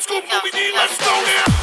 scoop, what we need, let's go now.